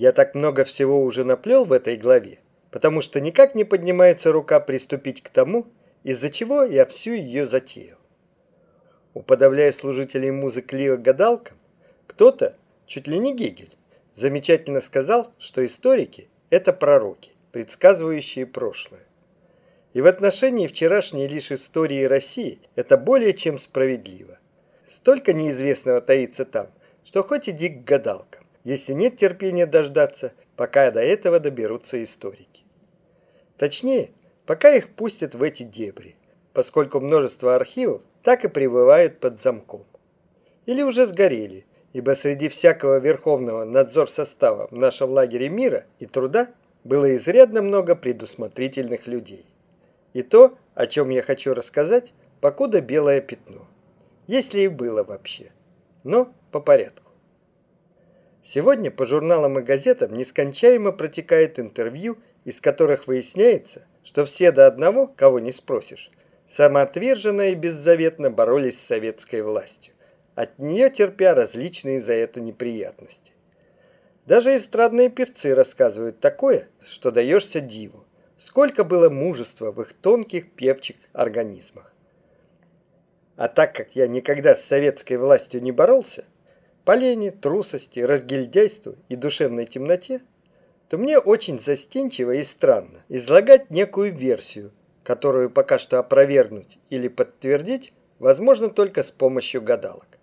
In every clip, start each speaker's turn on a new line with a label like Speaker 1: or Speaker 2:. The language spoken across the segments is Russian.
Speaker 1: Я так много всего уже наплел в этой главе, потому что никак не поднимается рука приступить к тому, из-за чего я всю ее затеял. Уподобляя служителей музык Лио гадалкам, кто-то, чуть ли не Гегель, замечательно сказал, что историки – это пророки, предсказывающие прошлое. И в отношении вчерашней лишь истории России это более чем справедливо. Столько неизвестного таится там, что хоть иди к гадалкам, если нет терпения дождаться, пока до этого доберутся историки. Точнее, пока их пустят в эти дебри, поскольку множество архивов так и пребывают под замком. Или уже сгорели, ибо среди всякого верховного надзор состава в нашем лагере мира и труда было изрядно много предусмотрительных людей. И то, о чем я хочу рассказать, покуда белое пятно. Если и было вообще. Но по порядку. Сегодня по журналам и газетам нескончаемо протекает интервью, из которых выясняется, что все до одного, кого не спросишь, самоотверженно и беззаветно боролись с советской властью, от нее терпя различные за это неприятности. Даже эстрадные певцы рассказывают такое, что даешься диву сколько было мужества в их тонких певчих организмах. А так как я никогда с советской властью не боролся, по лени, трусости, разгильдяйству и душевной темноте, то мне очень застенчиво и странно излагать некую версию, которую пока что опровергнуть или подтвердить возможно только с помощью гадалок.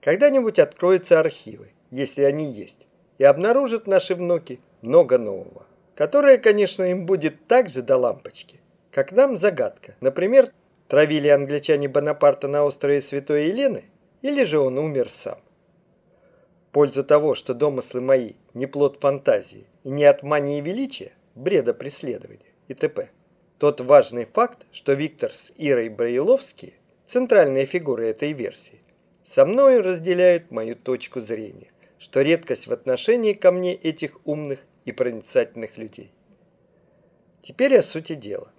Speaker 1: Когда-нибудь откроются архивы, если они есть, и обнаружат наши внуки много нового которая, конечно, им будет так же до лампочки, как нам загадка. Например, травили англичане Бонапарта на острове Святой Елены, или же он умер сам. В пользу того, что домыслы мои не плод фантазии и не от мании величия, бреда преследования и т.п. Тот важный факт, что Виктор с Ирой Браиловские, центральные фигуры этой версии, со мной разделяют мою точку зрения, что редкость в отношении ко мне этих умных и проницательных людей. Теперь о сути дела.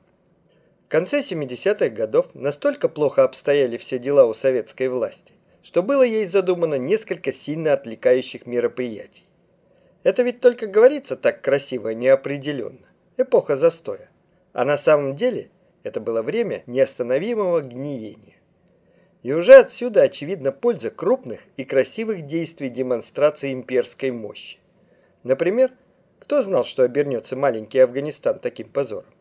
Speaker 1: В конце 70-х годов настолько плохо обстояли все дела у советской власти, что было ей задумано несколько сильно отвлекающих мероприятий. Это ведь только говорится так красиво и неопределенно. Эпоха застоя. А на самом деле это было время неостановимого гниения. И уже отсюда очевидна польза крупных и красивых действий демонстрации имперской мощи. Например, кто знал, что обернется маленький Афганистан таким позором?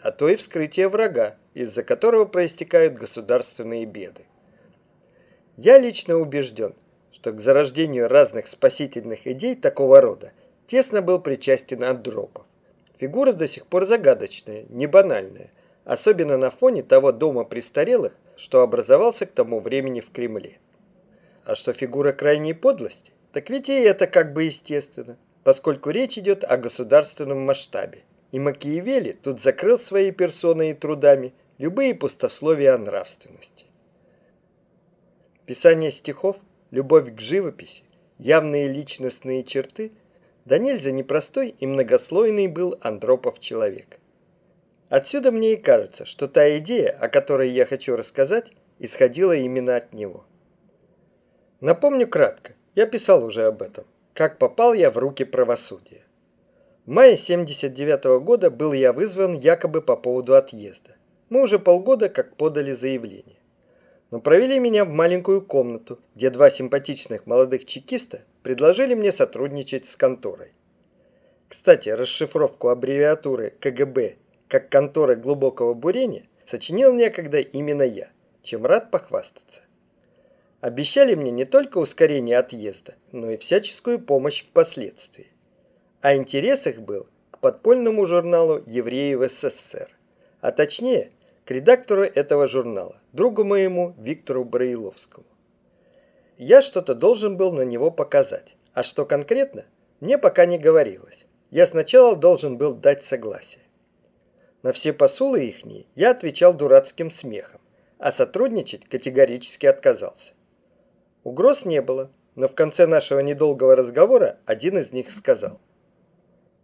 Speaker 1: А то и вскрытие врага, из-за которого проистекают государственные беды. Я лично убежден, что к зарождению разных спасительных идей такого рода тесно был причастен Андропов. Фигура до сих пор загадочная, не банальная, особенно на фоне того дома престарелых, что образовался к тому времени в Кремле. А что фигура крайней подлости, так ведь и это как бы естественно поскольку речь идет о государственном масштабе. И Макиавелли тут закрыл своей персоной и трудами любые пустословия о нравственности. Писание стихов, любовь к живописи, явные личностные черты, да нельзя непростой и многослойный был Андропов человек. Отсюда мне и кажется, что та идея, о которой я хочу рассказать, исходила именно от него. Напомню кратко, я писал уже об этом как попал я в руки правосудия. В мае 79 -го года был я вызван якобы по поводу отъезда. Мы уже полгода как подали заявление. Но провели меня в маленькую комнату, где два симпатичных молодых чекиста предложили мне сотрудничать с конторой. Кстати, расшифровку аббревиатуры КГБ как конторы глубокого бурения сочинил некогда именно я, чем рад похвастаться обещали мне не только ускорение отъезда, но и всяческую помощь впоследствии. А интерес их был к подпольному журналу «Евреи в СССР», а точнее редактору этого журнала, другу моему Виктору Браиловскому. Я что-то должен был на него показать, а что конкретно, мне пока не говорилось. Я сначала должен был дать согласие. На все посулы ихние я отвечал дурацким смехом, а сотрудничать категорически отказался. Угроз не было, но в конце нашего недолгого разговора один из них сказал.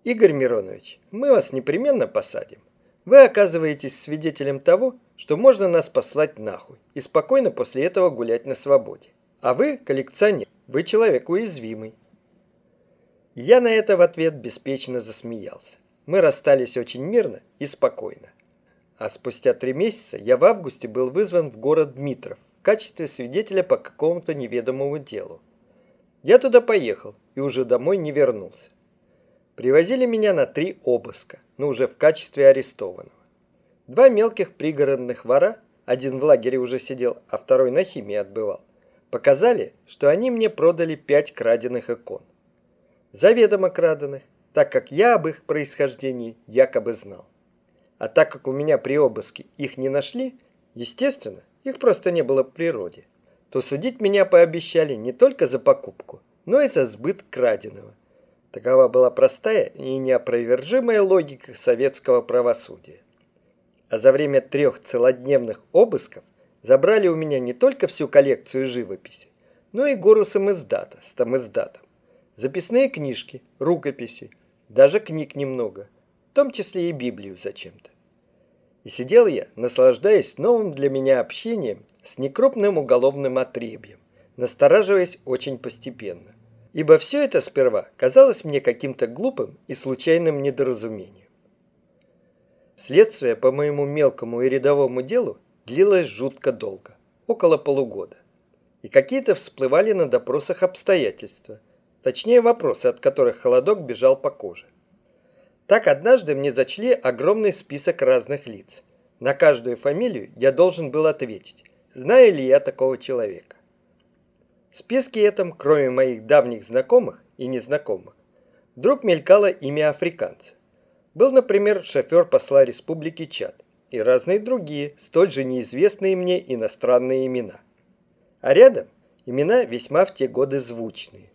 Speaker 1: «Игорь Миронович, мы вас непременно посадим. Вы оказываетесь свидетелем того, что можно нас послать нахуй и спокойно после этого гулять на свободе. А вы коллекционер, вы человек уязвимый». Я на это в ответ беспечно засмеялся. Мы расстались очень мирно и спокойно. А спустя три месяца я в августе был вызван в город Дмитров в качестве свидетеля по какому-то неведомому делу. Я туда поехал и уже домой не вернулся. Привозили меня на три обыска, но уже в качестве арестованного. Два мелких пригородных вора, один в лагере уже сидел, а второй на химии отбывал, показали, что они мне продали пять краденых икон. Заведомо краденых, так как я об их происхождении якобы знал. А так как у меня при обыске их не нашли, естественно, их просто не было в природе, то судить меня пообещали не только за покупку, но и за сбыт краденого. Такова была простая и неопровержимая логика советского правосудия а за время трех целодневных обысков забрали у меня не только всю коллекцию живописи, но и гору самиздата с тамиздатом, записные книжки, рукописи, даже книг немного, в том числе и Библию зачем-то. И сидел я, наслаждаясь новым для меня общением с некрупным уголовным отребьем, настораживаясь очень постепенно. Ибо все это сперва казалось мне каким-то глупым и случайным недоразумением. Следствие по моему мелкому и рядовому делу длилось жутко долго, около полугода. И какие-то всплывали на допросах обстоятельства, точнее вопросы, от которых холодок бежал по коже. Так однажды мне зачли огромный список разных лиц. На каждую фамилию я должен был ответить, знаю ли я такого человека. В списке этом, кроме моих давних знакомых и незнакомых, вдруг мелькало имя африканца. Был, например, шофер посла Республики Чад и разные другие, столь же неизвестные мне иностранные имена. А рядом имена весьма в те годы звучные.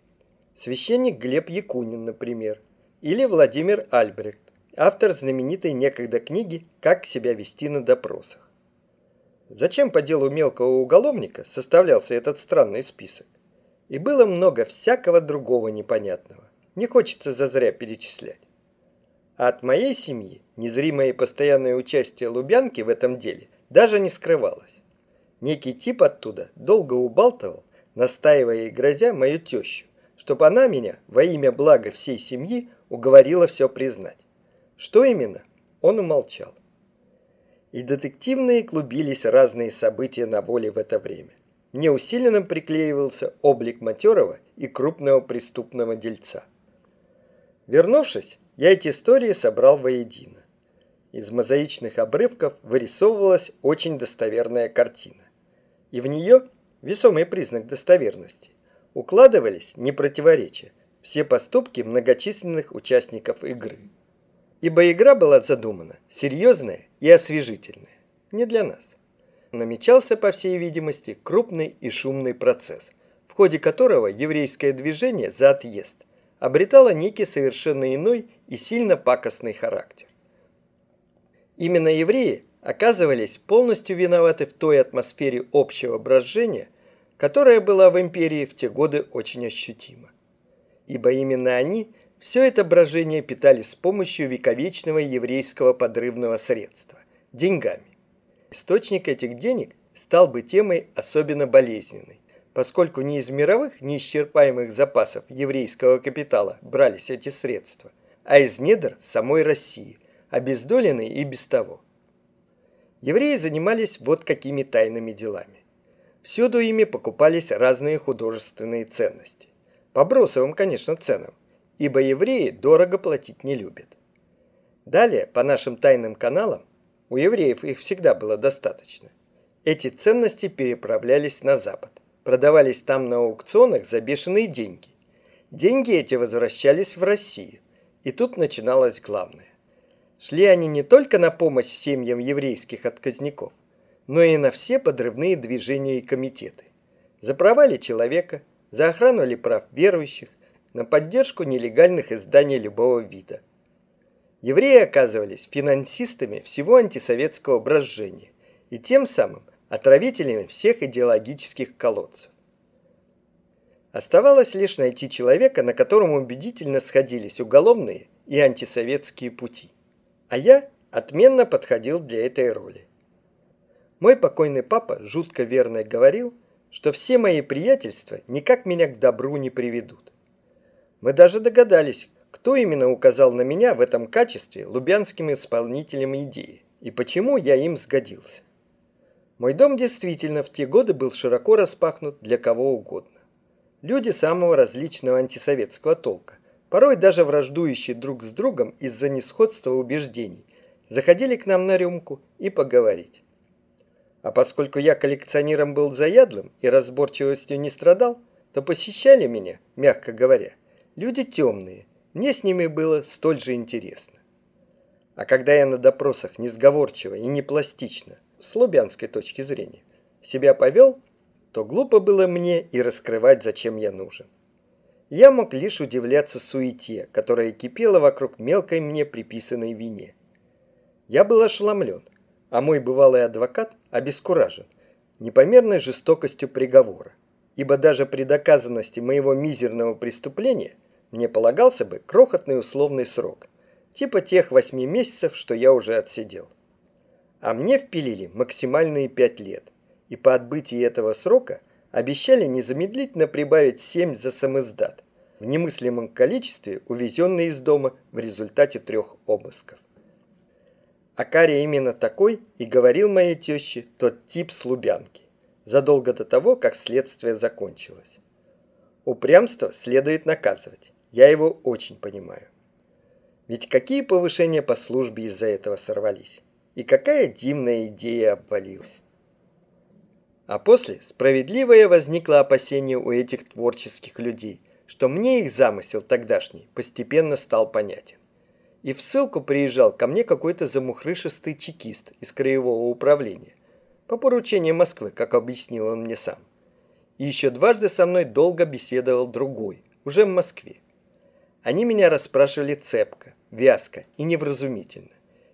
Speaker 1: Священник Глеб Якунин, например, или Владимир Альбрехт, автор знаменитой некогда книги «Как себя вести на допросах». Зачем по делу мелкого уголовника составлялся этот странный список? И было много всякого другого непонятного. Не хочется зазря перечислять. А от моей семьи незримое и постоянное участие Лубянки в этом деле даже не скрывалось. Некий тип оттуда долго убалтывал, настаивая и грозя мою тещу, чтобы она меня во имя блага всей семьи уговорила все признать. Что именно, он умолчал. И детективные клубились разные события на воле в это время. Мне усиленно приклеивался облик матерого и крупного преступного дельца. Вернувшись, я эти истории собрал воедино. Из мозаичных обрывков вырисовывалась очень достоверная картина. И в нее, весомый признак достоверности, укладывались, не противоречия, все поступки многочисленных участников игры. Ибо игра была задумана серьезная и освежительная, не для нас. Намечался, по всей видимости, крупный и шумный процесс, в ходе которого еврейское движение за отъезд обретало некий совершенно иной и сильно пакостный характер. Именно евреи оказывались полностью виноваты в той атмосфере общего брожения, которая была в империи в те годы очень ощутима. Ибо именно они все это брожение питали с помощью вековечного еврейского подрывного средства – деньгами. Источник этих денег стал бы темой особенно болезненной, поскольку ни из мировых неисчерпаемых запасов еврейского капитала брались эти средства, а из недр самой России, обездоленной и без того. Евреи занимались вот какими тайными делами. Всюду ими покупались разные художественные ценности. По бросовым, конечно, ценам, ибо евреи дорого платить не любят. Далее, по нашим тайным каналам, у евреев их всегда было достаточно, эти ценности переправлялись на Запад, продавались там на аукционах за бешеные деньги. Деньги эти возвращались в Россию – и тут начиналось главное. Шли они не только на помощь семьям еврейских отказников, но и на все подрывные движения и комитеты. За человека, за охрану ли прав верующих, на поддержку нелегальных изданий любого вида. Евреи оказывались финансистами всего антисоветского брожения и тем самым отравителями всех идеологических колодцев. Оставалось лишь найти человека, на котором убедительно сходились уголовные и антисоветские пути. А я отменно подходил для этой роли. Мой покойный папа жутко верно говорил, что все мои приятельства никак меня к добру не приведут. Мы даже догадались, кто именно указал на меня в этом качестве лубянским исполнителем идеи и почему я им сгодился. Мой дом действительно в те годы был широко распахнут для кого угодно. Люди самого различного антисоветского толка, порой даже враждующие друг с другом из-за несходства убеждений, заходили к нам на рюмку и поговорить. А поскольку я коллекционером был заядлым и разборчивостью не страдал, то посещали меня, мягко говоря, люди темные, мне с ними было столь же интересно. А когда я на допросах несговорчиво и не пластично, с лубянской точки зрения, себя повел, то глупо было мне и раскрывать, зачем я нужен. Я мог лишь удивляться суете, которая кипела вокруг мелкой мне приписанной вине. Я был ошеломлен, а мой бывалый адвокат обескуражен непомерной жестокостью приговора, ибо даже при доказанности моего мизерного преступления мне полагался бы крохотный условный срок, типа тех восьми месяцев, что я уже отсидел. А мне впилили максимальные пять лет, и по отбытии этого срока обещали незамедлительно прибавить семь за самоздат, в немыслимом количестве увезенные из дома в результате трех обысков. А Каря именно такой и говорил моей теще тот тип с задолго до того, как следствие закончилось. Упрямство следует наказывать, я его очень понимаю. Ведь какие повышения по службе из-за этого сорвались? И какая дивная идея обвалилась? А после справедливое возникло опасение у этих творческих людей, что мне их замысел тогдашний постепенно стал понятен. И в ссылку приезжал ко мне какой-то замухрышистый чекист из краевого управления. По поручению Москвы, как объяснил он мне сам. И еще дважды со мной долго беседовал другой, уже в Москве. Они меня расспрашивали цепко, вязко и невразумительно.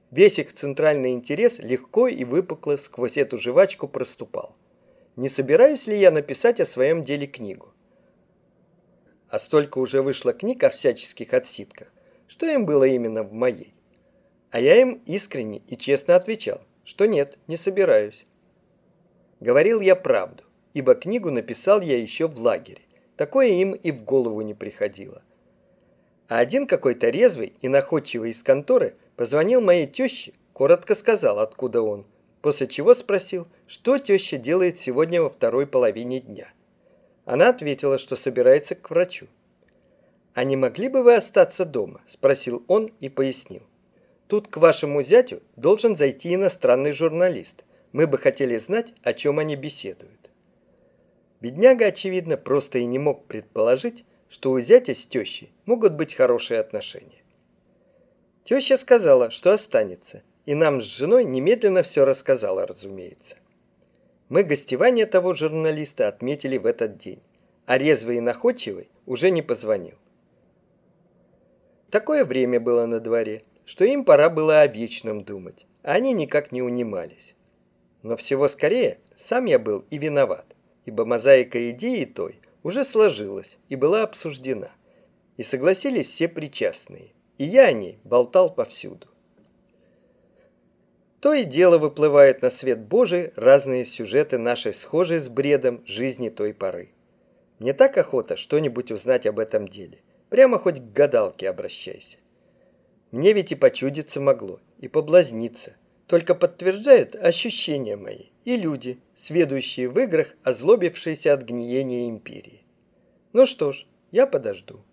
Speaker 1: Весь их центральный интерес легко и выпукло сквозь эту жвачку проступал. Не собираюсь ли я написать о своем деле книгу? А столько уже вышло книг о всяческих отсидках, что им было именно в моей. А я им искренне и честно отвечал, что нет, не собираюсь. Говорил я правду, ибо книгу написал я еще в лагере. Такое им и в голову не приходило. А один какой-то резвый и находчивый из конторы позвонил моей теще, коротко сказал, откуда он, после чего спросил, что теща делает сегодня во второй половине дня. Она ответила, что собирается к врачу. «А не могли бы вы остаться дома?» – спросил он и пояснил. «Тут к вашему зятю должен зайти иностранный журналист. Мы бы хотели знать, о чем они беседуют». Бедняга, очевидно, просто и не мог предположить, что у зятя с тещей могут быть хорошие отношения. Теща сказала, что останется, и нам с женой немедленно все рассказала, разумеется. Мы гостевание того журналиста отметили в этот день, а резвый и находчивый уже не позвонил. Такое время было на дворе, что им пора было о вечном думать, а они никак не унимались. Но всего скорее сам я был и виноват, ибо мозаика идеи той уже сложилась и была обсуждена. И согласились все причастные. И я о ней болтал повсюду. То и дело выплывают на свет Божий разные сюжеты нашей схожей с бредом жизни той поры. Мне так охота что-нибудь узнать об этом деле. Прямо хоть к гадалке обращайся. Мне ведь и почудиться могло, и поблазниться. Только подтверждают ощущения мои и люди, сведущие в играх, озлобившиеся от гниения империи. Ну что ж, я подожду.